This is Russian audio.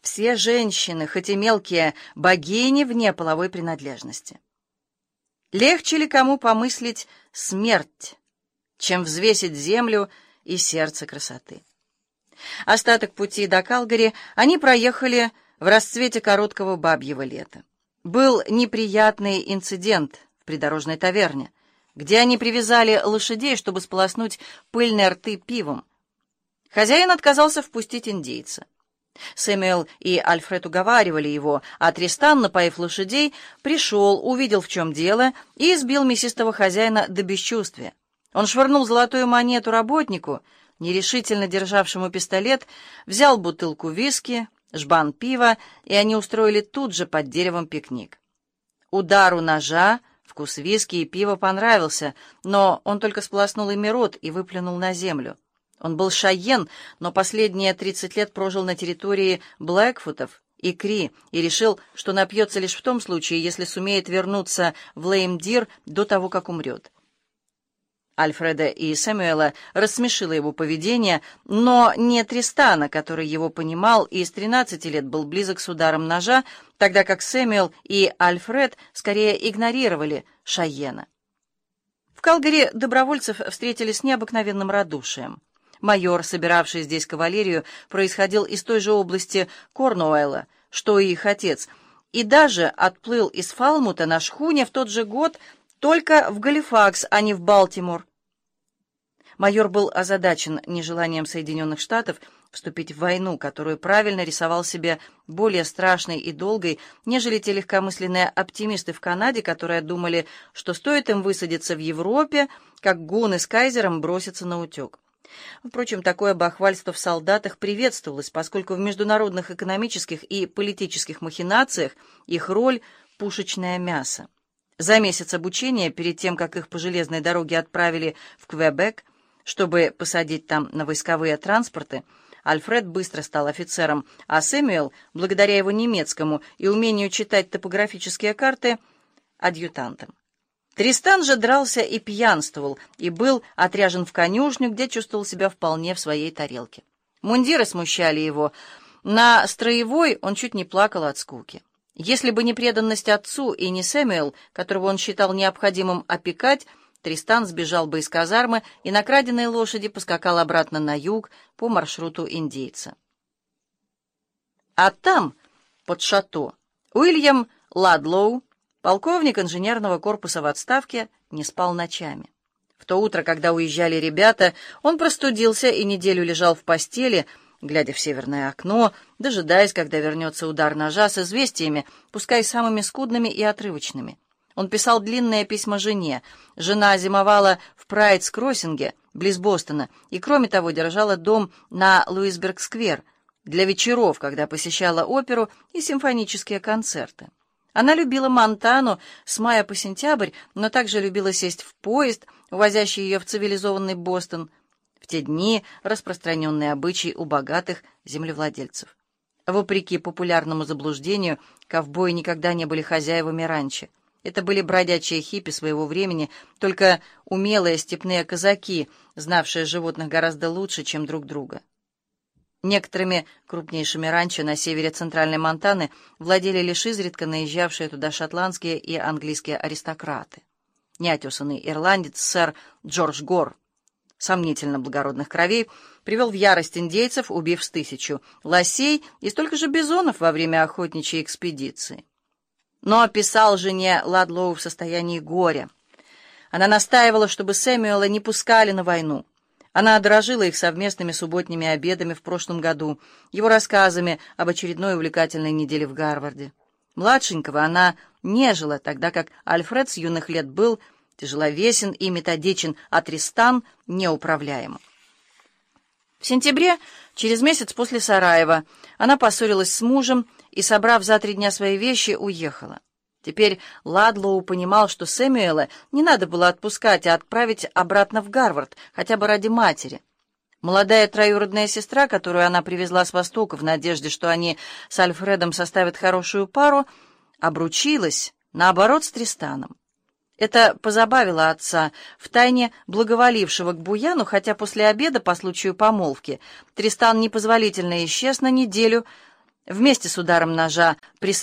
все женщины, хоть и мелкие, богини вне половой принадлежности. Легче ли кому помыслить смерть, чем взвесить землю и сердце красоты? Остаток пути до Калгари они проехали в расцвете короткого бабьего лета. Был неприятный инцидент в придорожной таверне, где они привязали лошадей, чтобы сполоснуть пыльные рты пивом. Хозяин отказался впустить индейца. Сэмюэл и Альфред уговаривали его, а Тристан, напоив лошадей, пришел, увидел, в чем дело, и избил мясистого хозяина до бесчувствия. Он швырнул золотую монету работнику, нерешительно державшему пистолет, взял бутылку виски, жбан пива, и они устроили тут же под деревом пикник. Удару ножа, вкус виски и пива понравился, но он только сполоснул ими рот и выплюнул на землю. Он был шайен, но последние 30 лет прожил на территории Блэкфутов и Кри и решил, что напьется лишь в том случае, если сумеет вернуться в Леймдир до того, как умрет. Альфреда и Сэмюэла рассмешило его поведение, но не Тристана, который его понимал и с 13 лет был близок с ударом ножа, тогда как Сэмюэл и Альфред скорее игнорировали Шайена. В Калгари добровольцев встретили с необыкновенным радушием. Майор, собиравший здесь кавалерию, происходил из той же области Корнуэлла, что и их отец, и даже отплыл из Фалмута на шхуне в тот же год только в Галифакс, а не в Балтимор. Майор был озадачен нежеланием Соединенных Штатов вступить в войну, которую правильно рисовал себе более страшной и долгой, нежели те легкомысленные оптимисты в Канаде, которые думали, что стоит им высадиться в Европе, как гуны с кайзером бросятся на утек. Впрочем, такое бахвальство в солдатах приветствовалось, поскольку в международных экономических и политических махинациях их роль — пушечное мясо. За месяц обучения, перед тем, как их по железной дороге отправили в Квебек, чтобы посадить там на войсковые транспорты, Альфред быстро стал офицером, а Сэмюэл, благодаря его немецкому и умению читать топографические карты, адъютантом. Тристан же дрался и пьянствовал, и был отряжен в конюшню, где чувствовал себя вполне в своей тарелке. Мундиры смущали его. На строевой он чуть не плакал от скуки. Если бы не преданность отцу и не Сэмюэл, которого он считал необходимым опекать, Тристан сбежал бы из казармы и на краденой лошади поскакал обратно на юг по маршруту индейца. А там, под шато, Уильям Ладлоу, Полковник инженерного корпуса в отставке не спал ночами. В то утро, когда уезжали ребята, он простудился и неделю лежал в постели, глядя в северное окно, дожидаясь, когда вернется удар ножа с известиями, пускай самыми скудными и отрывочными. Он писал длинные письма жене. Жена зимовала в Прайдс-Кроссинге, близ Бостона, и, кроме того, держала дом на Луисберг-сквер для вечеров, когда посещала оперу и симфонические концерты. Она любила Монтану с мая по сентябрь, но также любила сесть в поезд, увозящий ее в цивилизованный Бостон, в те дни распространенные обычаи у богатых землевладельцев. Вопреки популярному заблуждению, ковбои никогда не были хозяевами ранчо. Это были бродячие хиппи своего времени, только умелые степные казаки, знавшие животных гораздо лучше, чем друг друга. Некоторыми крупнейшими ранчо на севере центральной Монтаны владели лишь изредка наезжавшие туда шотландские и английские аристократы. Неотесанный ирландец сэр Джордж Гор, сомнительно благородных кровей, привел в ярость индейцев, убив с тысячу лосей и столько же бизонов во время охотничьей экспедиции. Но описал жене Ладлоу в состоянии горя. Она настаивала, чтобы Сэмюэла не пускали на войну. Она дорожила их совместными субботними обедами в прошлом году, его рассказами об очередной увлекательной неделе в Гарварде. Младшенького она нежила, тогда как Альфред с юных лет был тяжеловесен и методичен, а Тристан — неуправляем. В сентябре, через месяц после Сараева, она поссорилась с мужем и, собрав за три дня свои вещи, уехала. Теперь Ладлоу понимал, что Сэмюэла не надо было отпускать, а отправить обратно в Гарвард, хотя бы ради матери. Молодая троюродная сестра, которую она привезла с Востока в надежде, что они с Альфредом составят хорошую пару, обручилась, наоборот, с Тристаном. Это позабавило отца, втайне благоволившего к Буяну, хотя после обеда по случаю помолвки Тристан непозволительно исчез на неделю, Вместе с ударом ножа преследовал